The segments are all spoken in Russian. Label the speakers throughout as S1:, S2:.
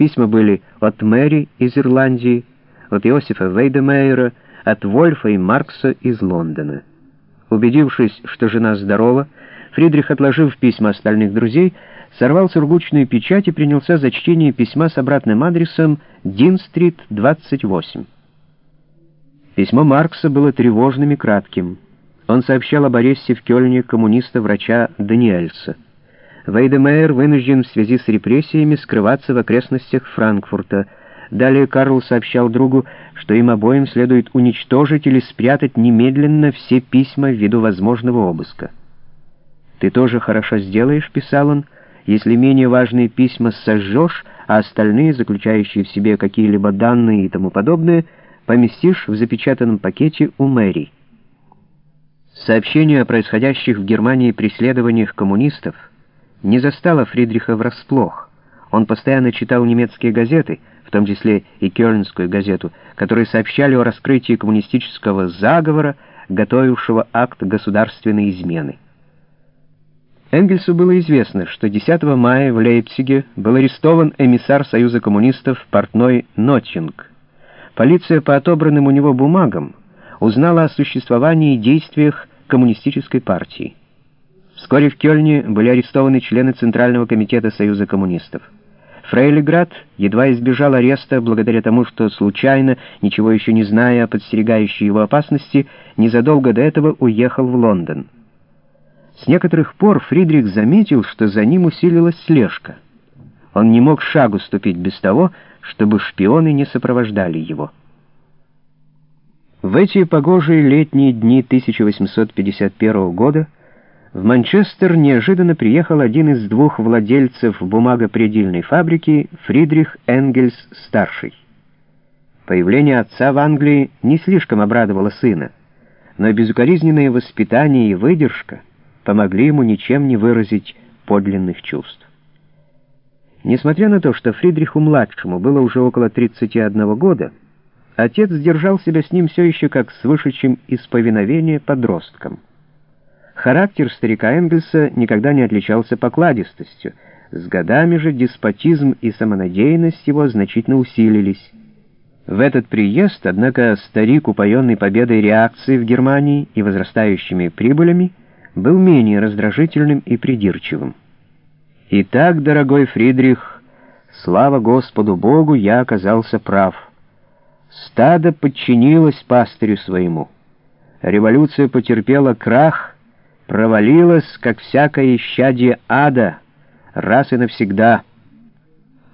S1: Письма были от Мэри из Ирландии, от Иосифа Вейдемейера, от Вольфа и Маркса из Лондона. Убедившись, что жена здорова, Фридрих, отложив письма остальных друзей, сорвал сургучную печать и принялся за чтение письма с обратным адресом Дин-стрит, 28. Письмо Маркса было тревожным и кратким. Он сообщал об аресте в Кёльне коммуниста-врача Даниэльса. Вейдемейер вынужден в связи с репрессиями скрываться в окрестностях Франкфурта. Далее Карл сообщал другу, что им обоим следует уничтожить или спрятать немедленно все письма ввиду возможного обыска. «Ты тоже хорошо сделаешь», — писал он, — «если менее важные письма сожжешь, а остальные, заключающие в себе какие-либо данные и тому подобное, поместишь в запечатанном пакете у Мэри». Сообщение о происходящих в Германии преследованиях коммунистов — не застала Фридриха врасплох. Он постоянно читал немецкие газеты, в том числе и Кёльнскую газету, которые сообщали о раскрытии коммунистического заговора, готовившего акт государственной измены. Энгельсу было известно, что 10 мая в Лейпциге был арестован эмиссар Союза коммунистов портной Нотчинг. Полиция по отобранным у него бумагам узнала о существовании и действиях коммунистической партии. Вскоре в Кёльне были арестованы члены Центрального комитета Союза коммунистов. Фрейлиград едва избежал ареста благодаря тому, что случайно, ничего еще не зная о подстерегающей его опасности, незадолго до этого уехал в Лондон. С некоторых пор Фридрих заметил, что за ним усилилась слежка. Он не мог шагу ступить без того, чтобы шпионы не сопровождали его. В эти погожие летние дни 1851 года в Манчестер неожиданно приехал один из двух владельцев бумагопредельной фабрики Фридрих Энгельс-старший. Появление отца в Англии не слишком обрадовало сына, но безукоризненное воспитание и выдержка помогли ему ничем не выразить подлинных чувств. Несмотря на то, что Фридриху-младшему было уже около 31 года, отец держал себя с ним все еще как с вышедшим из повиновения подростком. Характер старика Энгельса никогда не отличался покладистостью. С годами же деспотизм и самонадеянность его значительно усилились. В этот приезд, однако, старик, упоенный победой реакции в Германии и возрастающими прибылями, был менее раздражительным и придирчивым. «Итак, дорогой Фридрих, слава Господу Богу, я оказался прав. Стадо подчинилось пастырю своему. Революция потерпела крах — провалилась, как всякое исчадие ада, раз и навсегда.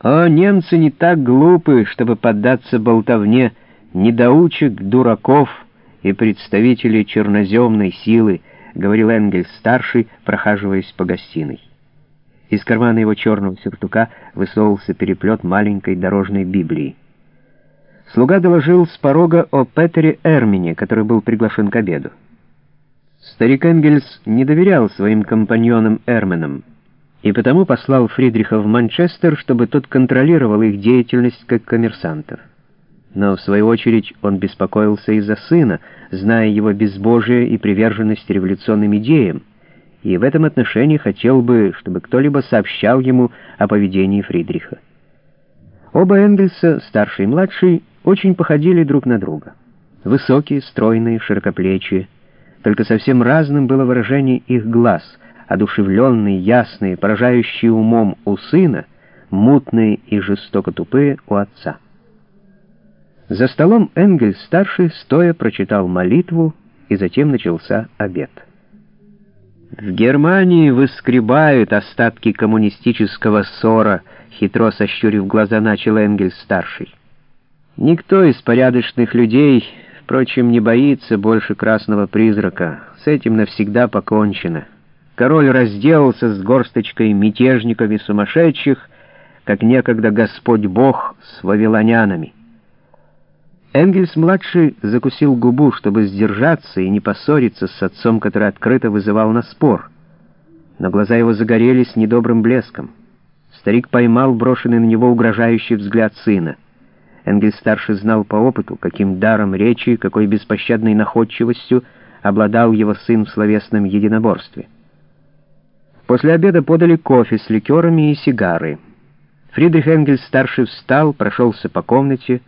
S1: О, немцы не так глупы, чтобы поддаться болтовне недоучек, дураков и представителей черноземной силы, говорил Энгельс-старший, прохаживаясь по гостиной. Из кармана его черного сюртука высовывался переплет маленькой дорожной Библии. Слуга доложил с порога о Петере Эрмине, который был приглашен к обеду. Старик Энгельс не доверял своим компаньонам Эрменам и потому послал Фридриха в Манчестер, чтобы тот контролировал их деятельность как коммерсантов. Но, в свою очередь, он беспокоился из-за сына, зная его безбожие и приверженность революционным идеям, и в этом отношении хотел бы, чтобы кто-либо сообщал ему о поведении Фридриха. Оба Энгельса, старший и младший, очень походили друг на друга. Высокие, стройные, широкоплечие, только совсем разным было выражение их глаз, одушевленные, ясные, поражающие умом у сына, мутные и жестоко тупые у отца. За столом Энгельс-старший стоя прочитал молитву, и затем начался обед. В Германии выскребают остатки коммунистического ссора, хитро сощурив глаза, начал Энгельс-старший. Никто из порядочных людей Впрочем, не боится больше красного призрака. С этим навсегда покончено. Король разделался с горсточкой мятежников и сумасшедших, как некогда Господь Бог с вавилонянами. Энгельс-младший закусил губу, чтобы сдержаться и не поссориться с отцом, который открыто вызывал на спор. Но глаза его загорелись недобрым блеском. Старик поймал брошенный на него угрожающий взгляд сына — Энгельс-старший знал по опыту, каким даром речи, какой беспощадной находчивостью обладал его сын в словесном единоборстве. После обеда подали кофе с ликерами и сигары. Фридрих Энгельс-старший встал, прошелся по комнате,